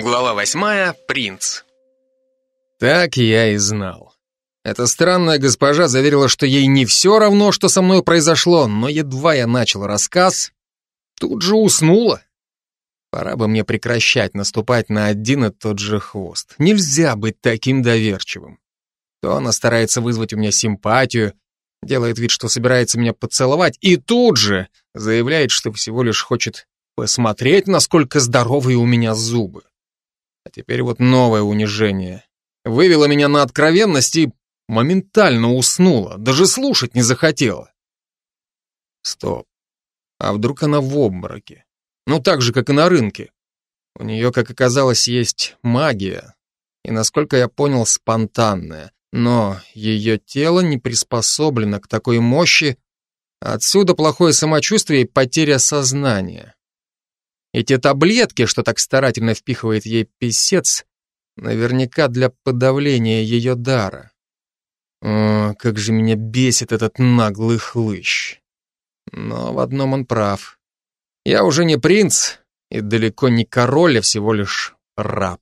Глава восьмая. Принц. Так я и знал. Эта странная госпожа заверила, что ей не все равно, что со мной произошло, но едва я начал рассказ, тут же уснула. Пора бы мне прекращать наступать на один и тот же хвост. Нельзя быть таким доверчивым. То она старается вызвать у меня симпатию, делает вид, что собирается меня поцеловать, и тут же заявляет, что всего лишь хочет посмотреть, насколько здоровые у меня зубы. А теперь вот новое унижение. Вывела меня на откровенность и моментально уснула, даже слушать не захотела. Стоп. А вдруг она в обмороке? Ну так же, как и на рынке. У нее, как оказалось, есть магия. И, насколько я понял, спонтанная. Но ее тело не приспособлено к такой мощи, отсюда плохое самочувствие и потеря сознания. Эти таблетки, что так старательно впихивает ей писец, наверняка для подавления ее дара. О, как же меня бесит этот наглый хлыщ. Но в одном он прав. Я уже не принц и далеко не король, а всего лишь раб.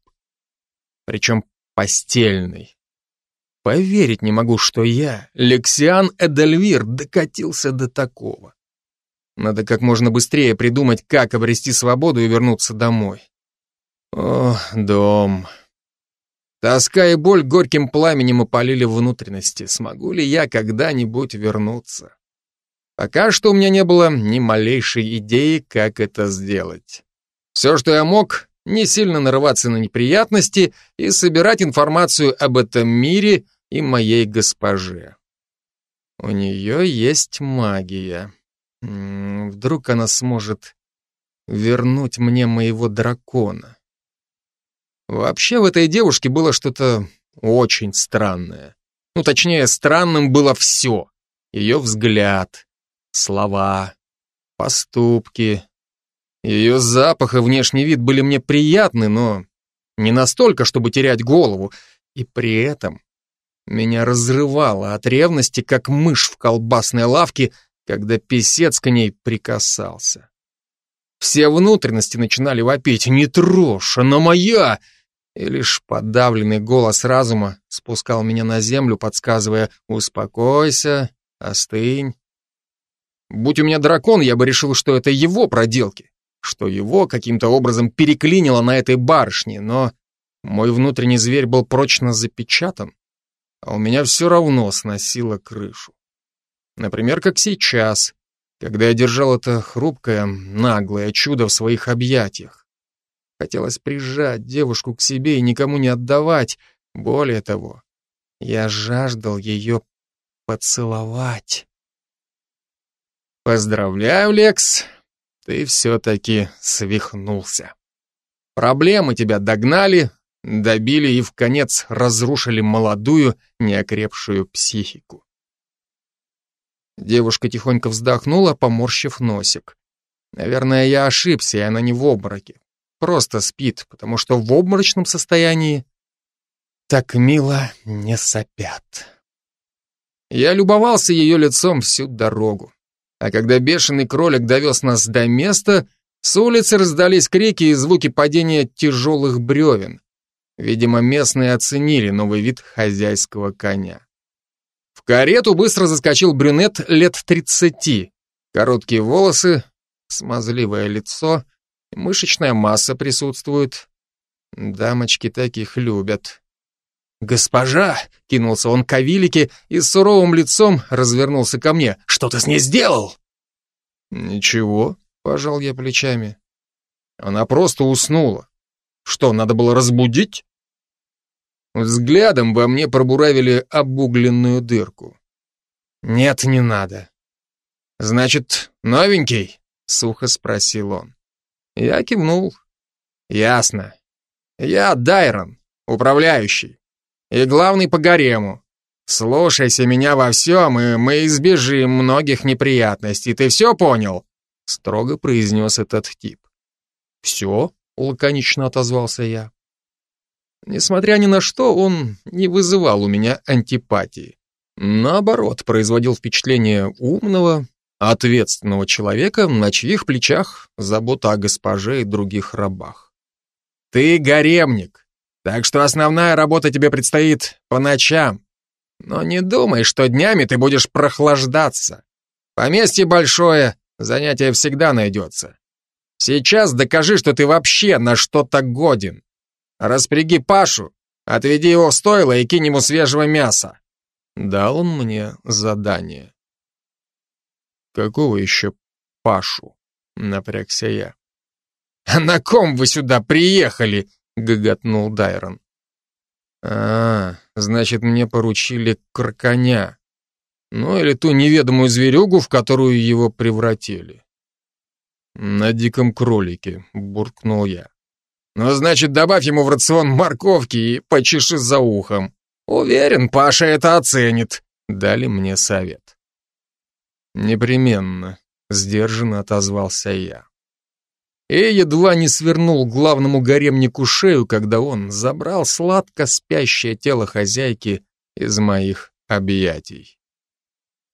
Причем постельный. Поверить не могу, что я, Лексиан Эдельвир, докатился до такого. Надо как можно быстрее придумать, как обрести свободу и вернуться домой. О, дом. Тоска и боль горьким пламенем опалили внутренности. Смогу ли я когда-нибудь вернуться? Пока что у меня не было ни малейшей идеи, как это сделать. Все, что я мог, не сильно нарываться на неприятности и собирать информацию об этом мире и моей госпоже. У нее есть магия. Вдруг она сможет вернуть мне моего дракона. Вообще в этой девушке было что-то очень странное. Ну, точнее, странным было все. Ее взгляд, слова, поступки. Ее запах и внешний вид были мне приятны, но не настолько, чтобы терять голову. И при этом меня разрывало от ревности, как мышь в колбасной лавке, когда писец к ней прикасался. Все внутренности начинали вопить «Не трожь, она моя!» И лишь подавленный голос разума спускал меня на землю, подсказывая «Успокойся, остынь». Будь у меня дракон, я бы решил, что это его проделки, что его каким-то образом переклинило на этой барышне, но мой внутренний зверь был прочно запечатан, а у меня все равно сносило крышу. Например, как сейчас, когда я держал это хрупкое, наглое чудо в своих объятиях. Хотелось прижать девушку к себе и никому не отдавать. Более того, я жаждал ее поцеловать. Поздравляю, Лекс, ты все-таки свихнулся. Проблемы тебя догнали, добили и в конец разрушили молодую, неокрепшую психику. Девушка тихонько вздохнула, поморщив носик. Наверное, я ошибся, и она не в обмороке. Просто спит, потому что в обморочном состоянии так мило не сопят. Я любовался ее лицом всю дорогу. А когда бешеный кролик довез нас до места, с улицы раздались крики и звуки падения тяжелых бревен. Видимо, местные оценили новый вид хозяйского коня карету быстро заскочил брюнет лет тридцати. Короткие волосы, смазливое лицо, мышечная масса присутствует. Дамочки таких любят. «Госпожа!» — кинулся он к Авилике и с суровым лицом развернулся ко мне. «Что ты с ней сделал?» «Ничего», — пожал я плечами. Она просто уснула. Что, надо было разбудить? Взглядом во мне пробуравили обугленную дырку. «Нет, не надо». «Значит, новенький?» — сухо спросил он. Я кивнул. «Ясно. Я Дайрон, управляющий, и главный по гарему. Слушайся меня во всем, и мы избежим многих неприятностей. Ты все понял?» Строго произнес этот тип. «Все?» — лаконично отозвался я. Несмотря ни на что, он не вызывал у меня антипатии. Наоборот, производил впечатление умного, ответственного человека, на чьих плечах забота о госпоже и других рабах. Ты гаремник, так что основная работа тебе предстоит по ночам. Но не думай, что днями ты будешь прохлаждаться. Поместье большое, занятие всегда найдется. Сейчас докажи, что ты вообще на что-то годен. Распряги Пашу, отведи его в стойло и кинь ему свежего мяса. Дал он мне задание. Какого еще Пашу? Напрягся я. «А на ком вы сюда приехали?» — гоготнул Дайрон. «А, значит, мне поручили краконя. Ну, или ту неведомую зверюгу, в которую его превратили». «На диком кролике», — буркнул я. «Ну, значит, добавь ему в рацион морковки и почеши за ухом. Уверен, Паша это оценит», — дали мне совет. «Непременно», — сдержанно отозвался я и едва не свернул главному гаремнику шею, когда он забрал сладко спящее тело хозяйки из моих объятий.